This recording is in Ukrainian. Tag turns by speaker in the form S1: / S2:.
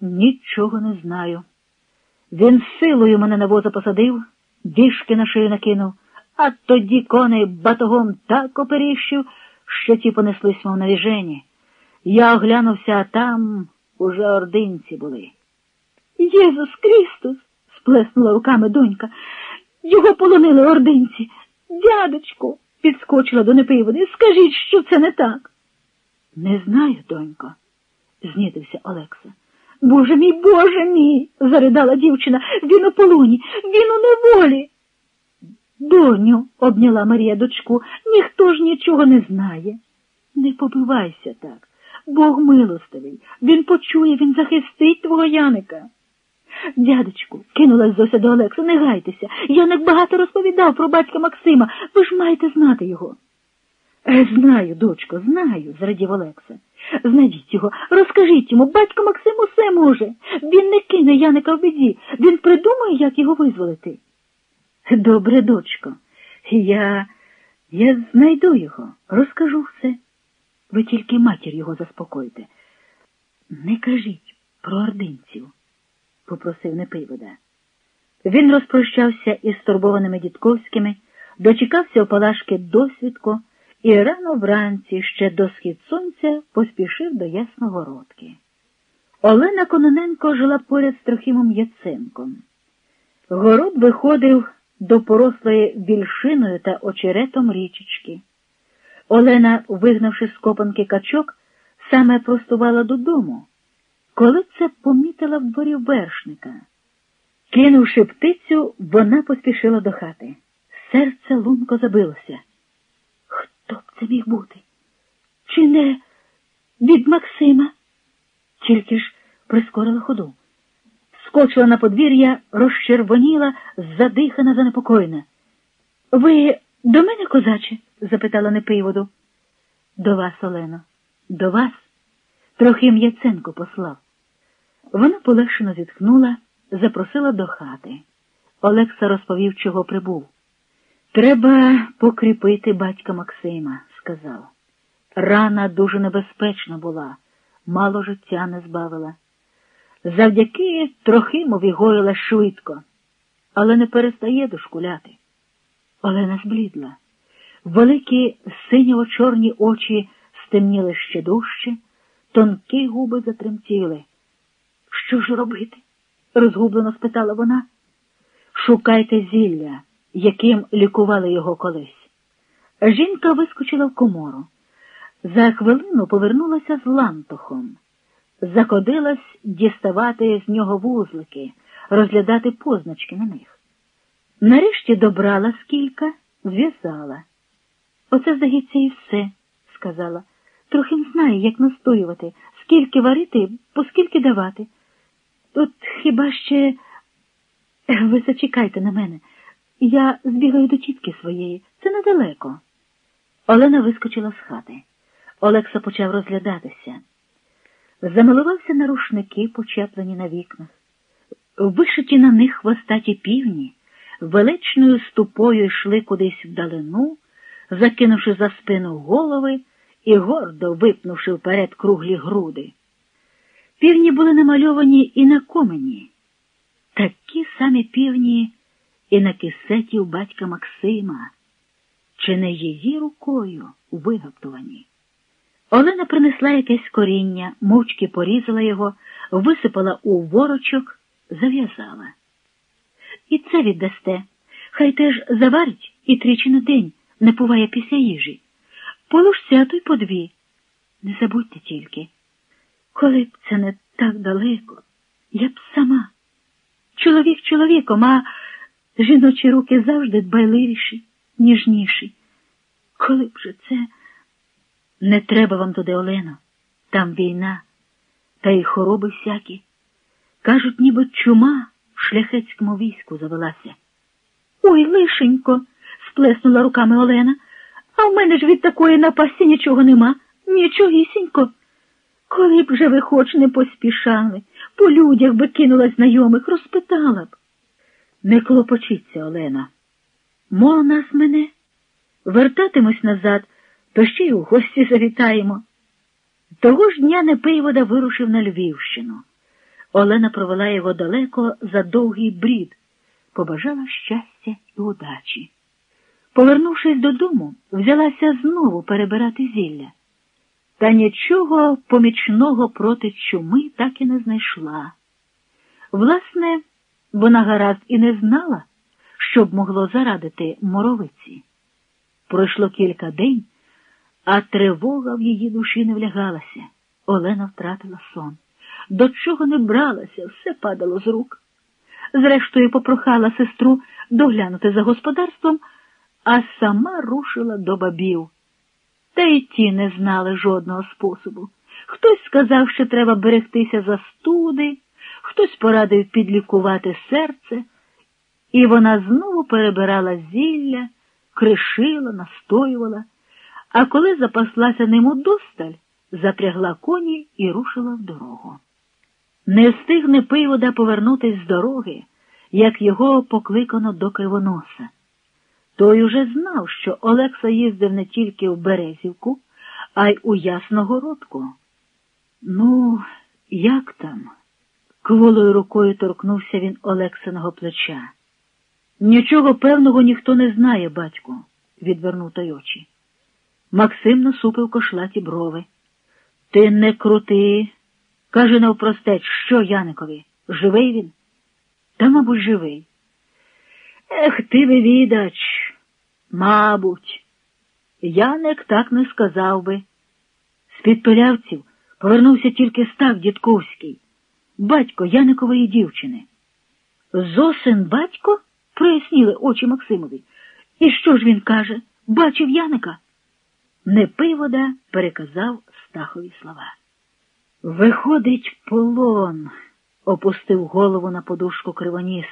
S1: Нічого не знаю. Він силою мене на воза посадив, діжки на шию накинув, а тоді коней батогом так оперіщив, що ті понеслись, мов на віжені. Я оглянувся, а там уже ординці були. Єсус Крістус, сплеснула руками донька. Його полонили ординці. Дядечку, підскочила до Непиводи. Скажіть, що це не так. Не знаю, донько, знітився Олекса. Боже мій, Боже мій, заридала дівчина. Він у полоні, він у неволі. Доню, обняла Марія дочку, ніхто ж нічого не знає. Не побивайся так. Бог милостивий. Він почує, він захистить твого Яника. Дядечку, кинулась Зося до Олекса, не гайтеся. Яник багато розповідав про батька Максима. Ви ж маєте знати його. Е, знаю, дочко, знаю, зрадів Олекса. Знайдіть його, розкажіть йому, батько Максим усе може. Він не кине Яника в біді, він придумає, як його визволити. Добре, дочко, я я знайду його, розкажу все. Ви тільки матір його заспокойте. Не кажіть про ординців, попросив Непивода. Він розпрощався із стурбованими дідковськими, дочекався опалашки досвідку і рано вранці ще до схід сонця поспішив до Ясногородки. Олена Кононенко жила поряд з Трохимом Яценком. Город виходив до порослої більшиною та очеретом річечки. Олена, вигнавши з копанки качок, саме простувала додому, коли це помітила в дворі вершника. Кинувши птицю, вона поспішила до хати. Серце лунко забилося. Хто б це міг бути? Чи не від Максима? Тільки ж прискорила ходу. Скочила на подвір'я, розчервоніла, задихана, занепокоєна. Ви до мене, козаче? запитала Непиводу. До вас, Олено, до вас. Трохи М'яценко послав. Вона полегшено зітхнула, запросила до хати. Олекса розповів, чого прибув. Треба покріпити батька Максима, сказав. Рана дуже небезпечна була, мало життя не збавила. Завдяки Трохимові гоїла швидко, але не перестає дошкуляти. Олена зблідла. Великі синьо-чорні очі стемніли ще дужче, тонкі губи затремтіли. Що ж робити? розгублено спитала вона. Шукайте зілля, яким лікували його колись. Жінка вискочила в комору. За хвилину повернулася з лантухом. Заходилась діставати з нього вузлики, розглядати позначки на них. Нарешті добрала скілька, зв'язала. Оце, здається, і все, сказала. Трохи не знаю, як настоювати, скільки варити, поскільки давати. Тут хіба ще ви зачекайте на мене. Я збігаю до тітки своєї. Це недалеко. Олена вискочила з хати. Олекса почав розглядатися. Замилувався на рушники, почеплені на вікнах. Вишиті на них хвостаті півні, величною ступою йшли кудись вдалину, закинувши за спину голови і гордо випнувши вперед круглі груди. Півні були намальовані і на комені, такі самі півні і на кисеті у батька Максима, чи не її рукою вигаптувані. Олена принесла якесь коріння, мовчки порізала його, висипала у ворочок, зав'язала. І це віддасте. Хай теж заварить і тричі на день не буває після їжі. Положся, а то й по дві. Не забудьте тільки, коли б це не так далеко, я б сама. Чоловік чоловіком, а жіночі руки завжди дбайливіші, ніжніші. Коли б же це. Не треба вам туди, Олено, там війна, та й хороби всякі. Кажуть, ніби чума в шляхетському війську завелася. Ой, лишенько, сплеснула руками Олена, а в мене ж від такої напасті нічого нема, нічогісінько. Коли б же ви хоч не поспішали, по людях би кинула знайомих, розпитала б. Не клопочіться, Олена. Мов нас мене, вертатимось назад то ще й у гості завітаємо. Того ж дня Непивода вирушив на Львівщину. Олена провела його далеко за довгий брід, побажала щастя і удачі. Повернувшись додому, взялася знову перебирати зілля. Та нічого помічного проти чуми так і не знайшла. Власне, вона гаразд і не знала, що б могло зарадити моровиці. Пройшло кілька день, а тривога в її душі не влягалася. Олена втратила сон. До чого не бралася, все падало з рук. Зрештою, попрохала сестру доглянути за господарством, а сама рушила до бабів. Та й ті не знали жодного способу. Хтось сказав, що треба берегтися за студи, хтось порадив підлікувати серце, і вона знову перебирала зілля, кришила, настоювала, а коли запаслася ним удосталь, запрягла коні і рушила в дорогу. Не встигне Пивода повернутись з дороги, як його покликано до кривоноса. Той уже знав, що Олекса їздив не тільки в Березівку, а й у Ясногородку. Ну, як там? Кволою рукою торкнувся він Олексиного плеча. Нічого певного ніхто не знає, батько, відвернув той очі. Максим насупив кошлаті брови. Ти не крути. Каже навпростеч, що Яникові? Живий він? Та, мабуть, живий. Ех, ти вивідач, мабуть. Яник так не сказав би. З під пилявців повернувся тільки став Дідковський, батько Яникової дівчини. Зосин батько? проясніли очі Максимові. І що ж він каже? Бачив Яника? Непивода переказав Стахові слова. Виходить, полон, опустив голову на подушку кривоніс.